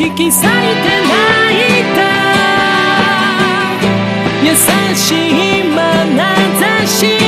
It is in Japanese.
引き裂いて泣いた。優しい眼差し。